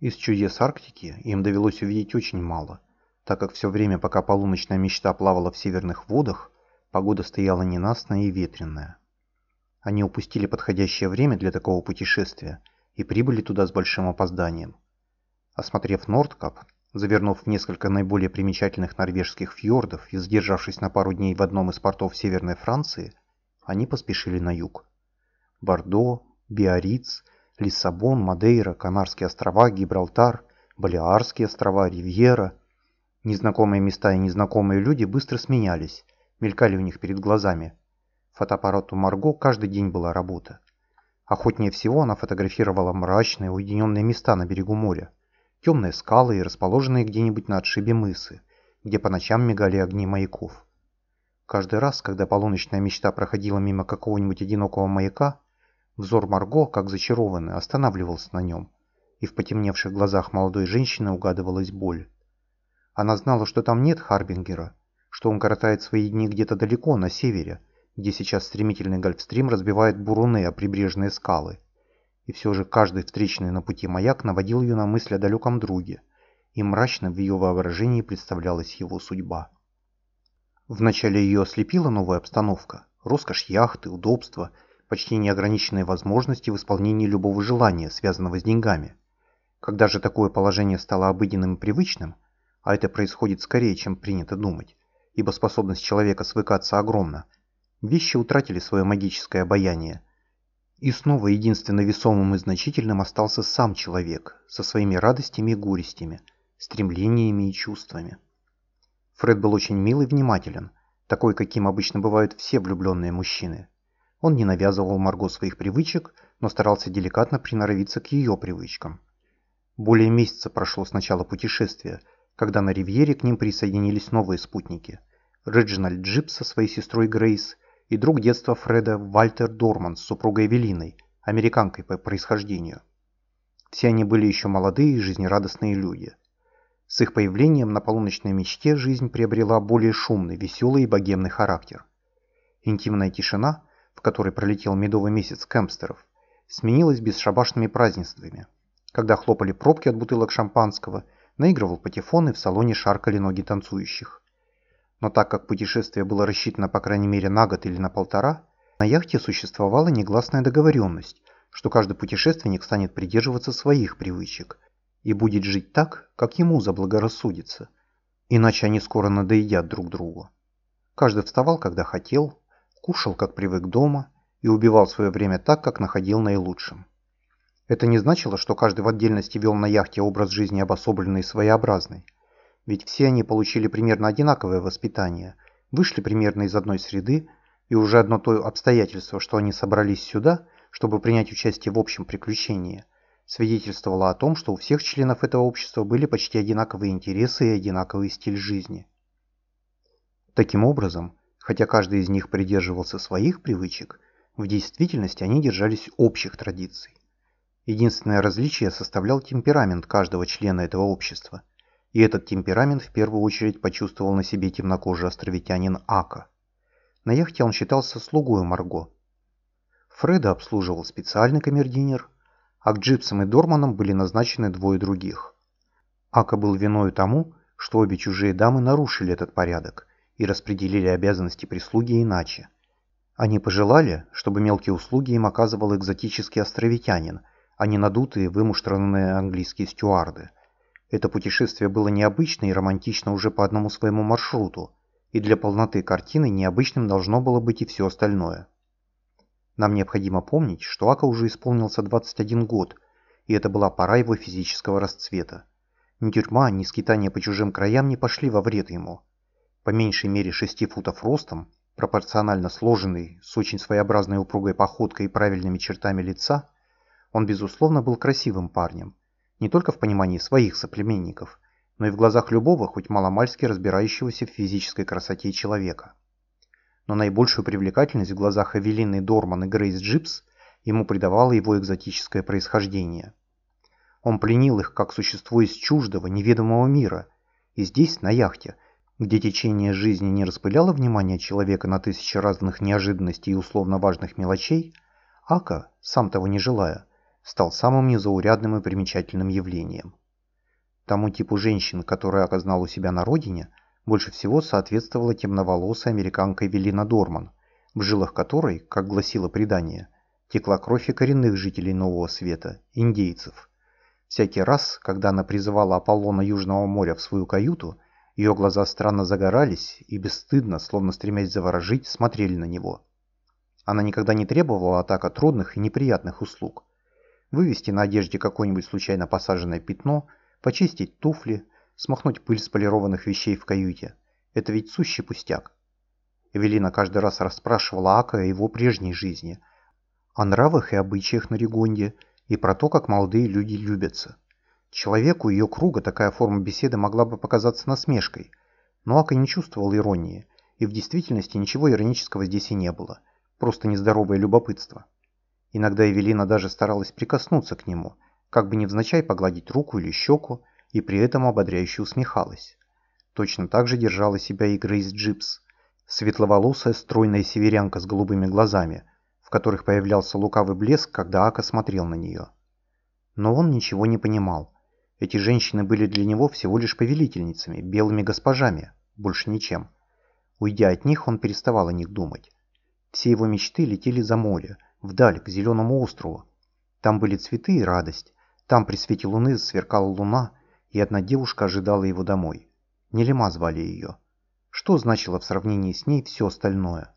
Из чудес Арктики им довелось увидеть очень мало, так как все время, пока полуночная мечта плавала в северных водах, погода стояла ненастная и ветреная. Они упустили подходящее время для такого путешествия и прибыли туда с большим опозданием. Осмотрев Нордкап, завернув в несколько наиболее примечательных норвежских фьордов и задержавшись на пару дней в одном из портов Северной Франции, они поспешили на юг. Бордо, Биарриц, Лиссабон, Мадейра, Канарские острова, Гибралтар, Балиарские острова, Ривьера. Незнакомые места и незнакомые люди быстро сменялись, мелькали у них перед глазами. Фотоаппарату Марго каждый день была работа. Охотнее всего она фотографировала мрачные, уединенные места на берегу моря, темные скалы и расположенные где-нибудь на отшибе мысы, где по ночам мигали огни маяков. Каждый раз, когда полуночная мечта проходила мимо какого-нибудь одинокого маяка, взор Марго, как зачарованный, останавливался на нем, и в потемневших глазах молодой женщины угадывалась боль. Она знала, что там нет Харбингера, что он коротает свои дни где-то далеко, на севере, где сейчас стремительный гольфстрим разбивает буруны о прибрежные скалы. И все же каждый встречный на пути маяк наводил ее на мысль о далеком друге, и мрачно в ее воображении представлялась его судьба. Вначале ее ослепила новая обстановка, роскошь яхты, удобства, почти неограниченные возможности в исполнении любого желания, связанного с деньгами. Когда же такое положение стало обыденным и привычным, а это происходит скорее, чем принято думать, ибо способность человека свыкаться огромна – Вещи утратили свое магическое обаяние. И снова единственно весомым и значительным остался сам человек, со своими радостями и горестями, стремлениями и чувствами. Фред был очень мил и внимателен, такой, каким обычно бывают все влюбленные мужчины. Он не навязывал Марго своих привычек, но старался деликатно приноровиться к ее привычкам. Более месяца прошло с начала путешествия, когда на Ривьере к ним присоединились новые спутники. Реджинальд Джип со своей сестрой Грейс – и друг детства Фреда Вальтер Дорман с супругой Эвелиной, американкой по происхождению. Все они были еще молодые и жизнерадостные люди. С их появлением на полуночной мечте жизнь приобрела более шумный, веселый и богемный характер. Интимная тишина, в которой пролетел медовый месяц кемпстеров, сменилась бесшабашными празднествами. Когда хлопали пробки от бутылок шампанского, наигрывал патефон и в салоне шаркали ноги танцующих. Но так как путешествие было рассчитано по крайней мере на год или на полтора, на яхте существовала негласная договоренность, что каждый путешественник станет придерживаться своих привычек и будет жить так, как ему заблагорассудится, иначе они скоро надоедят друг другу. Каждый вставал, когда хотел, кушал, как привык дома, и убивал свое время так, как находил наилучшим. Это не значило, что каждый в отдельности вел на яхте образ жизни обособленный и своеобразный – ведь все они получили примерно одинаковое воспитание, вышли примерно из одной среды, и уже одно то обстоятельство, что они собрались сюда, чтобы принять участие в общем приключении, свидетельствовало о том, что у всех членов этого общества были почти одинаковые интересы и одинаковый стиль жизни. Таким образом, хотя каждый из них придерживался своих привычек, в действительности они держались общих традиций. Единственное различие составлял темперамент каждого члена этого общества – и этот темперамент в первую очередь почувствовал на себе темнокожий островитянин Ака. На яхте он считался слугой Марго. Фреда обслуживал специальный камердинер, а к Джипсам и Дорманам были назначены двое других. Ака был виною тому, что обе чужие дамы нарушили этот порядок и распределили обязанности прислуги иначе. Они пожелали, чтобы мелкие услуги им оказывал экзотический островитянин, а не надутые вымуштранные английские стюарды – это путешествие было необычно и романтично уже по одному своему маршруту, и для полноты картины необычным должно было быть и все остальное. Нам необходимо помнить, что Ака уже исполнился 21 год, и это была пора его физического расцвета. Ни тюрьма, ни скитания по чужим краям не пошли во вред ему. По меньшей мере 6 футов ростом, пропорционально сложенный, с очень своеобразной упругой походкой и правильными чертами лица, он безусловно был красивым парнем, не только в понимании своих соплеменников, но и в глазах любого, хоть маломальски разбирающегося в физической красоте человека. Но наибольшую привлекательность в глазах Эвелины Дорман и Грейс Джипс ему придавало его экзотическое происхождение. Он пленил их как существо из чуждого, неведомого мира, и здесь, на яхте, где течение жизни не распыляло внимание человека на тысячи разных неожиданностей и условно важных мелочей, Ака, сам того не желая, стал самым незаурядным и примечательным явлением. Тому типу женщин, который Ака знал у себя на родине, больше всего соответствовала темноволосая американка Эвелина Дорман, в жилах которой, как гласило предание, текла кровь и коренных жителей Нового Света, индейцев. Всякий раз, когда она призывала Аполлона Южного моря в свою каюту, ее глаза странно загорались и бесстыдно, словно стремясь заворожить, смотрели на него. Она никогда не требовала от Ака трудных и неприятных услуг. Вывести на одежде какое-нибудь случайно посаженное пятно, почистить туфли, смахнуть пыль с полированных вещей в каюте. Это ведь сущий пустяк. Эвелина каждый раз расспрашивала Ака о его прежней жизни, о нравах и обычаях на Ригонде и про то, как молодые люди любятся. Человеку ее круга такая форма беседы могла бы показаться насмешкой, но Ака не чувствовал иронии, и в действительности ничего иронического здесь и не было, просто нездоровое любопытство. Иногда Эвелина даже старалась прикоснуться к нему, как бы невзначай погладить руку или щеку, и при этом ободряюще усмехалась. Точно так же держала себя и Грейс Джипс, светловолосая стройная северянка с голубыми глазами, в которых появлялся лукавый блеск, когда Ака смотрел на нее. Но он ничего не понимал. Эти женщины были для него всего лишь повелительницами, белыми госпожами, больше ничем. Уйдя от них, он переставал о них думать. Все его мечты летели за море, вдаль, к зеленому острову. Там были цветы и радость. Там при свете луны сверкала луна, и одна девушка ожидала его домой. Нелема звали ее. Что значило в сравнении с ней все остальное?